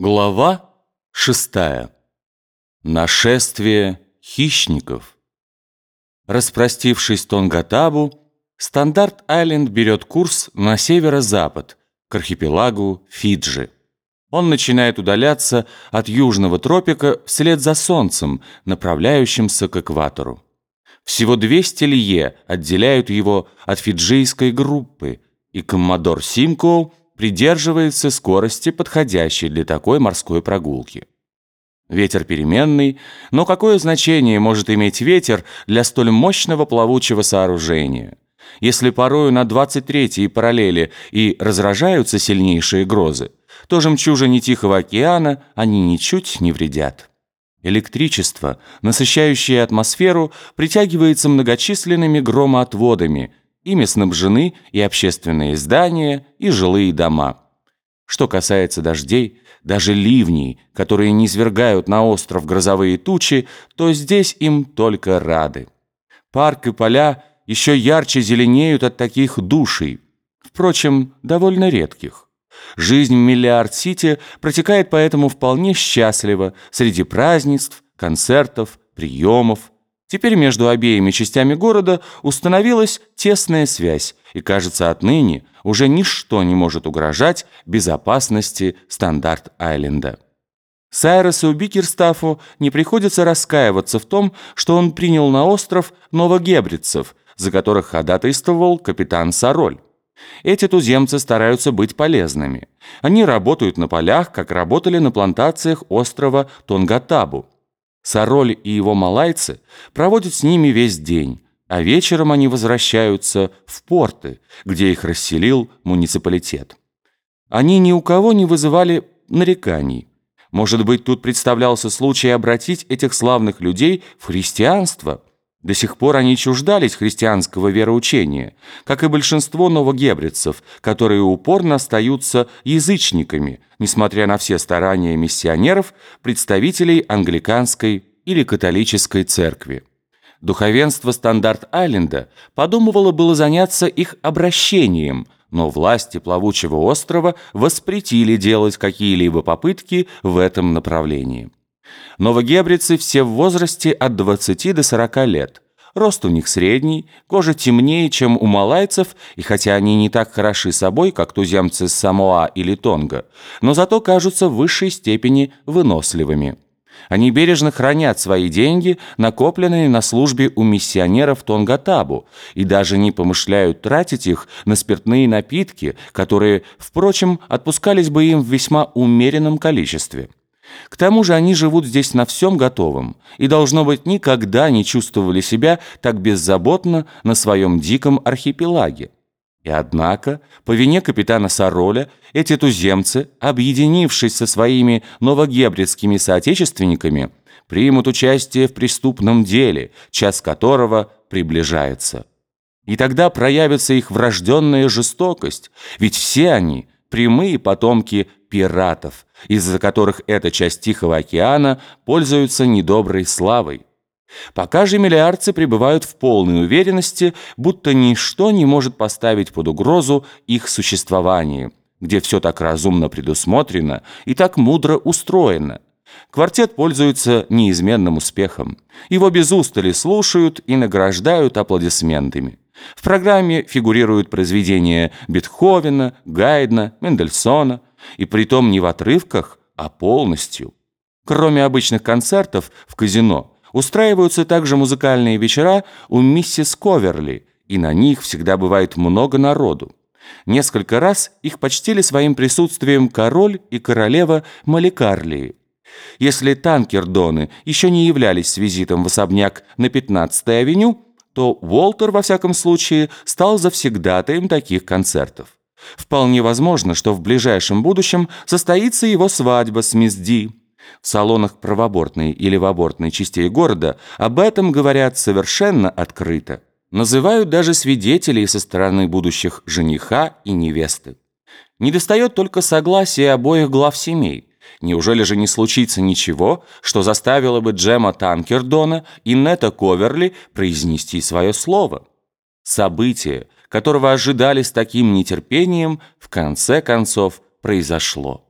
Глава шестая. Нашествие хищников. Распростившись Тонгатабу, Стандарт-Айленд берет курс на северо-запад, к архипелагу Фиджи. Он начинает удаляться от южного тропика вслед за солнцем, направляющимся к экватору. Всего 200 лье отделяют его от фиджийской группы, и коммодор Симкоу придерживается скорости, подходящей для такой морской прогулки. Ветер переменный, но какое значение может иметь ветер для столь мощного плавучего сооружения? Если порою на 23-й параллели и разражаются сильнейшие грозы, то жемчужине Тихого океана они ничуть не вредят. Электричество, насыщающее атмосферу, притягивается многочисленными громоотводами – Ими снабжены и общественные здания, и жилые дома. Что касается дождей, даже ливней, которые низвергают на остров грозовые тучи, то здесь им только рады. Парк и поля еще ярче зеленеют от таких душей, впрочем, довольно редких. Жизнь в Миллиард-Сити протекает поэтому вполне счастливо среди празднеств, концертов, приемов, Теперь между обеими частями города установилась тесная связь, и, кажется, отныне уже ничто не может угрожать безопасности Стандарт-Айленда. Сайросу Бикерстафу не приходится раскаиваться в том, что он принял на остров новогебрицев, за которых ходатайствовал капитан Сароль. Эти туземцы стараются быть полезными. Они работают на полях, как работали на плантациях острова Тонгатабу. Сароль и его малайцы проводят с ними весь день, а вечером они возвращаются в порты, где их расселил муниципалитет. Они ни у кого не вызывали нареканий. Может быть, тут представлялся случай обратить этих славных людей в христианство – до сих пор они чуждались христианского вероучения, как и большинство новогебрицев, которые упорно остаются язычниками, несмотря на все старания миссионеров, представителей англиканской или католической церкви. Духовенство Стандарт-Айленда подумывало было заняться их обращением, но власти плавучего острова воспретили делать какие-либо попытки в этом направлении. Новогебрицы все в возрасте от 20 до 40 лет. Рост у них средний, кожа темнее, чем у малайцев, и хотя они не так хороши собой, как туземцы с Самоа или Тонга, но зато кажутся в высшей степени выносливыми. Они бережно хранят свои деньги, накопленные на службе у миссионеров Тонгатабу, и даже не помышляют тратить их на спиртные напитки, которые, впрочем, отпускались бы им в весьма умеренном количестве. К тому же они живут здесь на всем готовом и, должно быть, никогда не чувствовали себя так беззаботно на своем диком архипелаге. И однако, по вине капитана Сароля, эти туземцы, объединившись со своими новогебридскими соотечественниками, примут участие в преступном деле, час которого приближается. И тогда проявится их врожденная жестокость, ведь все они – прямые потомки пиратов, из-за которых эта часть Тихого океана пользуется недоброй славой. Пока же миллиардцы пребывают в полной уверенности, будто ничто не может поставить под угрозу их существование, где все так разумно предусмотрено и так мудро устроено. Квартет пользуется неизменным успехом. Его без устали слушают и награждают аплодисментами. В программе фигурируют произведения Бетховена, Гайдна, Мендельсона, и притом не в отрывках, а полностью. Кроме обычных концертов в казино, устраиваются также музыкальные вечера у миссис Коверли, и на них всегда бывает много народу. Несколько раз их почтили своим присутствием король и королева Маликарлии. Если танкердоны еще не являлись с визитом в особняк на 15-й авеню, то Уолтер, во всяком случае, стал завсегдатаем таких концертов. Вполне возможно, что в ближайшем будущем состоится его свадьба с мисс Ди. В салонах правобортной и левобортной частей города об этом говорят совершенно открыто. Называют даже свидетелей со стороны будущих жениха и невесты. Недостает только согласия обоих глав семей. Неужели же не случится ничего, что заставило бы Джема Танкердона и Нета Коверли произнести свое слово? Событие, которого ожидали с таким нетерпением, в конце концов произошло.